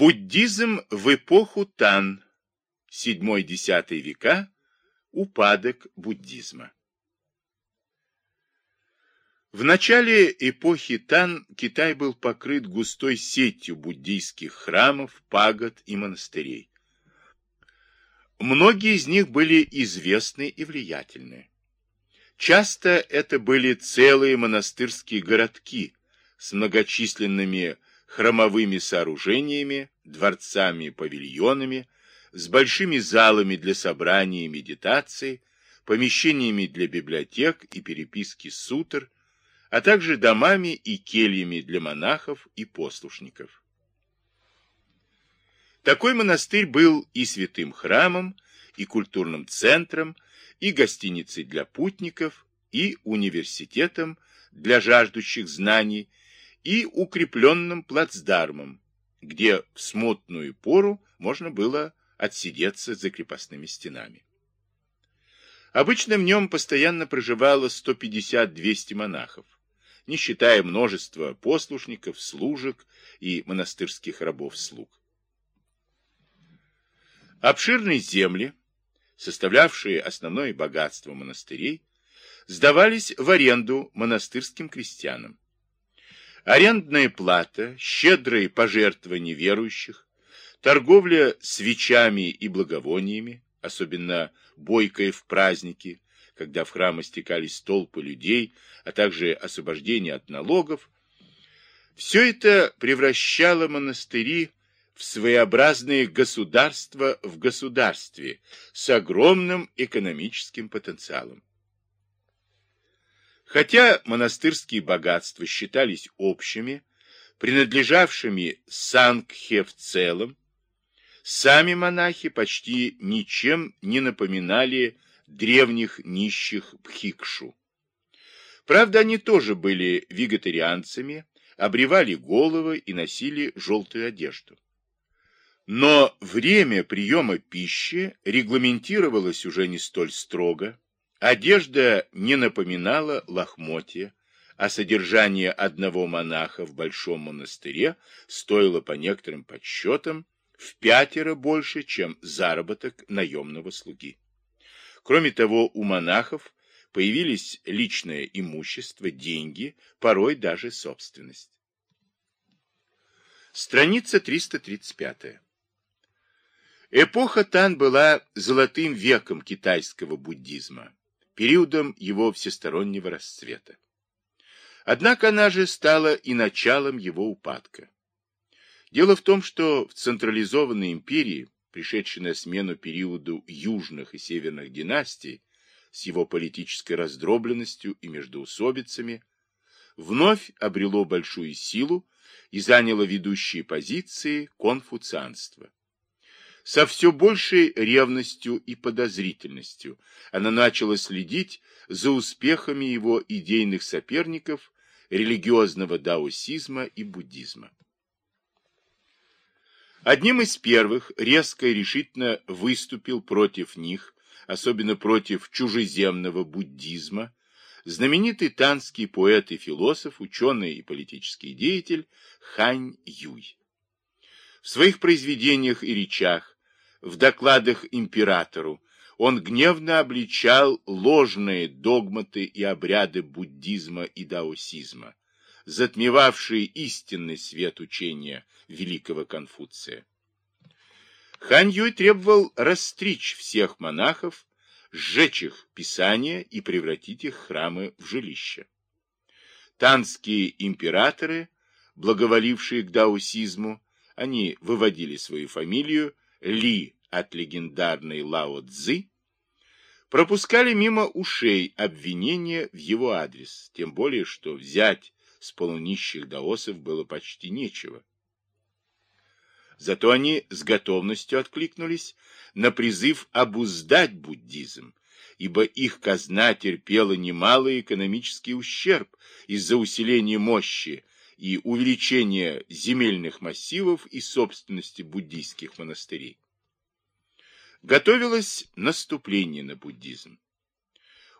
Буддизм в эпоху Тан, 7-10 века, упадок буддизма. В начале эпохи Тан Китай был покрыт густой сетью буддийских храмов, пагод и монастырей. Многие из них были известны и влиятельны. Часто это были целые монастырские городки с многочисленными храмовыми сооружениями, дворцами павильонами, с большими залами для собраний и медитаций, помещениями для библиотек и переписки сутр, а также домами и кельями для монахов и послушников. Такой монастырь был и святым храмом, и культурным центром, и гостиницей для путников, и университетом для жаждущих знаний, и укрепленным плацдармом, где в смутную пору можно было отсидеться за крепостными стенами. Обычно в нем постоянно проживало 150-200 монахов, не считая множества послушников, служек и монастырских рабов-слуг. Обширные земли, составлявшие основное богатство монастырей, сдавались в аренду монастырским крестьянам. Арендная плата, щедрые пожертвования верующих, торговля свечами и благовониями, особенно бойкая в праздники, когда в храмы стекались толпы людей, а также освобождение от налогов, все это превращало монастыри в своеобразные государства в государстве с огромным экономическим потенциалом. Хотя монастырские богатства считались общими, принадлежавшими Сангхе в целом, сами монахи почти ничем не напоминали древних нищих Бхикшу. Правда, они тоже были вегетарианцами, обревали головы и носили желтую одежду. Но время приема пищи регламентировалось уже не столь строго, одежда не напоминала лохмотья, а содержание одного монаха в большом монастыре стоило по некоторым подсчетам в пятеро больше, чем заработок наемного слуги. Кроме того, у монахов появились личное имущество, деньги, порой даже собственность. Страница 335. Эпоха Тан была золотым веком китайского буддизма, периодом его всестороннего расцвета. Однако она же стала и началом его упадка. Дело в том, что в централизованной империи пришедший на смену периоду южных и северных династий, с его политической раздробленностью и междоусобицами, вновь обрело большую силу и заняло ведущие позиции конфуцианства. Со все большей ревностью и подозрительностью она начала следить за успехами его идейных соперников религиозного даосизма и буддизма. Одним из первых резко и решительно выступил против них, особенно против чужеземного буддизма, знаменитый танский поэт и философ, ученый и политический деятель Хань Юй. В своих произведениях и речах, в докладах императору, он гневно обличал ложные догматы и обряды буддизма и даосизма, затмевавшие истинный свет учения великого Конфуция. Хан Юй требовал расстричь всех монахов, сжечь их писания и превратить их храмы в жилища. Танские императоры, благоволившие к даосизму, они выводили свою фамилию Ли от легендарной Лао Цзы, пропускали мимо ушей обвинения в его адрес, тем более, что взять с полунищих даосов было почти нечего. Зато они с готовностью откликнулись на призыв обуздать буддизм, ибо их казна терпела немалый экономический ущерб из-за усиления мощи и увеличения земельных массивов и собственности буддийских монастырей. Готовилось наступление на буддизм.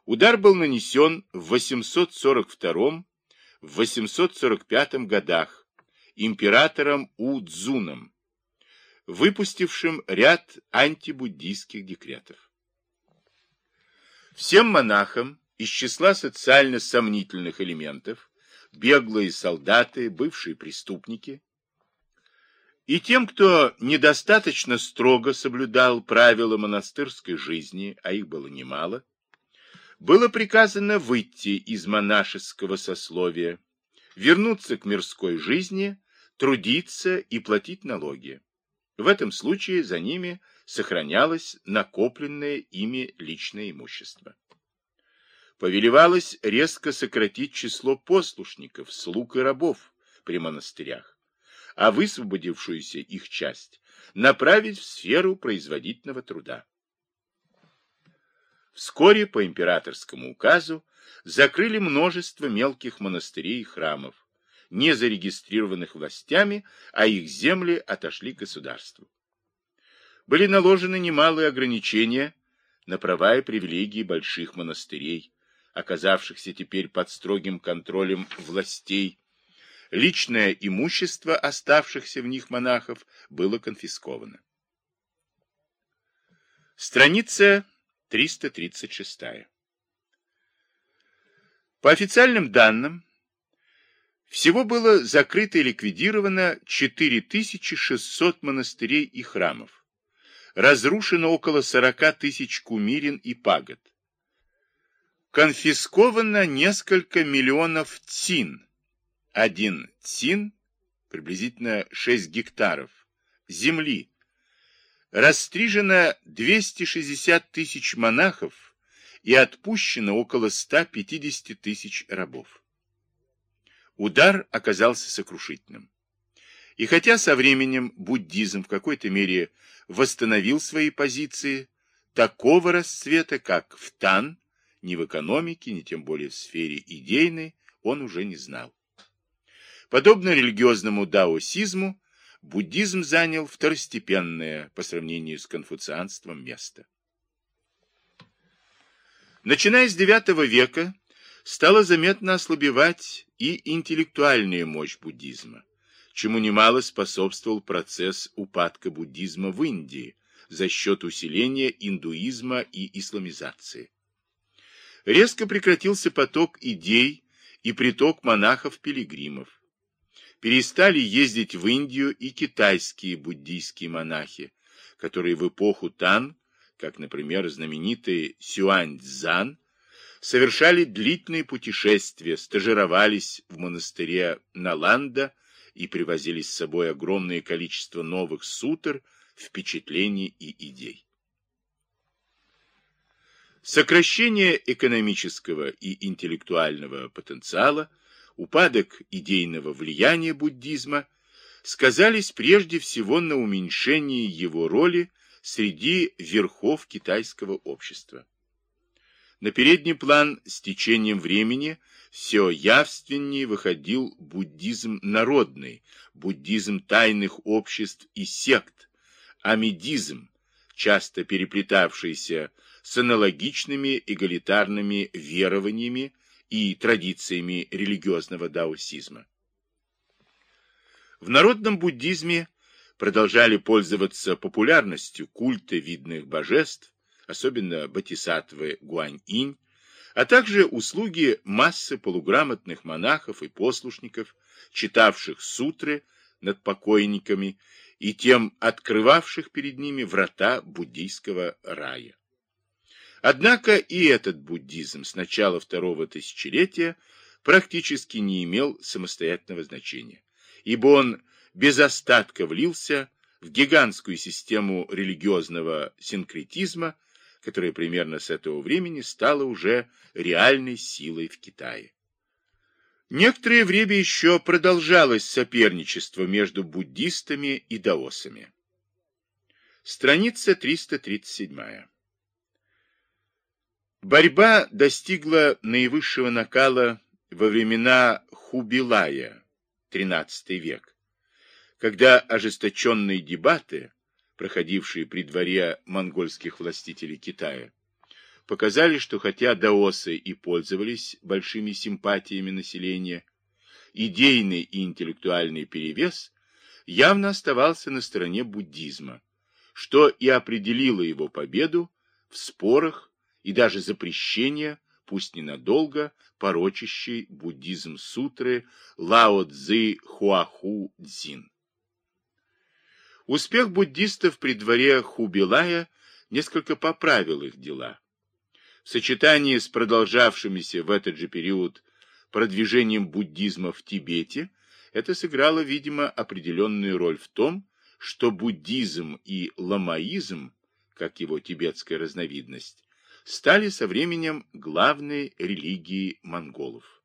Удар был нанесен в 842 в 845 годах императором Удзуном, выпустившим ряд антибуддийских декретов. Всем монахам из числа социально сомнительных элементов, беглые солдаты, бывшие преступники, и тем, кто недостаточно строго соблюдал правила монастырской жизни, а их было немало, было приказано выйти из монашеского сословия, вернуться к мирской жизни, трудиться и платить налоги. В этом случае за ними сохранялось накопленное ими личное имущество. Повелевалось резко сократить число послушников, слуг и рабов при монастырях, а высвободившуюся их часть направить в сферу производительного труда. Вскоре по императорскому указу закрыли множество мелких монастырей и храмов, не зарегистрированных властями, а их земли отошли государству. Были наложены немалые ограничения на права и привилегии больших монастырей, оказавшихся теперь под строгим контролем властей личное имущество оставшихся в них монахов было конфисковано. Страница 336. По официальным данным, всего было закрыто и ликвидировано 4600 монастырей и храмов. Разрушено около 40 тысяч кумирин и пагод. Конфисковано несколько миллионов тин, один цин, приблизительно 6 гектаров, земли, растрижено 260 тысяч монахов и отпущено около 150 тысяч рабов. Удар оказался сокрушительным. И хотя со временем буддизм в какой-то мере восстановил свои позиции, такого расцвета, как в Тан, ни в экономике, ни тем более в сфере идейной, он уже не знал. Подобно религиозному даосизму, буддизм занял второстепенное по сравнению с конфуцианством место. Начиная с IX века стала заметно ослабевать и интеллектуальная мощь буддизма, чему немало способствовал процесс упадка буддизма в Индии за счет усиления индуизма и исламизации. Резко прекратился поток идей и приток монахов-пилигримов перестали ездить в Индию и китайские буддийские монахи, которые в эпоху Тан, как, например, знаменитый Сюань-Цзан, совершали длительные путешествия, стажировались в монастыре Наланда и привозили с собой огромное количество новых сутр, впечатлений и идей. Сокращение экономического и интеллектуального потенциала – упадок идейного влияния буддизма сказались прежде всего на уменьшении его роли среди верхов китайского общества. На передний план с течением времени все явственнее выходил буддизм народный, буддизм тайных обществ и сект, амидизм, часто переплетавшийся с аналогичными эгалитарными верованиями и традициями религиозного даосизма. В народном буддизме продолжали пользоваться популярностью культы видных божеств, особенно бодхисаттвы Гуань-инь, а также услуги массы полуграмотных монахов и послушников, читавших сутры над покойниками и тем открывавших перед ними врата буддийского рая. Однако и этот буддизм с начала второго тысячелетия практически не имел самостоятельного значения, ибо он без остатка влился в гигантскую систему религиозного синкретизма, которая примерно с этого времени стала уже реальной силой в Китае. Некоторое время еще продолжалось соперничество между буддистами и даосами. Страница 337. Борьба достигла наивысшего накала во времена Хубилая, XIII век, когда ожесточенные дебаты, проходившие при дворе монгольских властителей Китая, показали, что хотя даосы и пользовались большими симпатиями населения, идейный и интеллектуальный перевес явно оставался на стороне буддизма, что и определило его победу в спорах и даже запрещение, пусть ненадолго, порочащей буддизм сутры Лао Цзы Хуаху Цзин. Успех буддистов при дворе Хубилая несколько поправил их дела. В сочетании с продолжавшимися в этот же период продвижением буддизма в Тибете, это сыграло, видимо, определенную роль в том, что буддизм и ламаизм, как его тибетская разновидность, стали со временем главной религией монголов.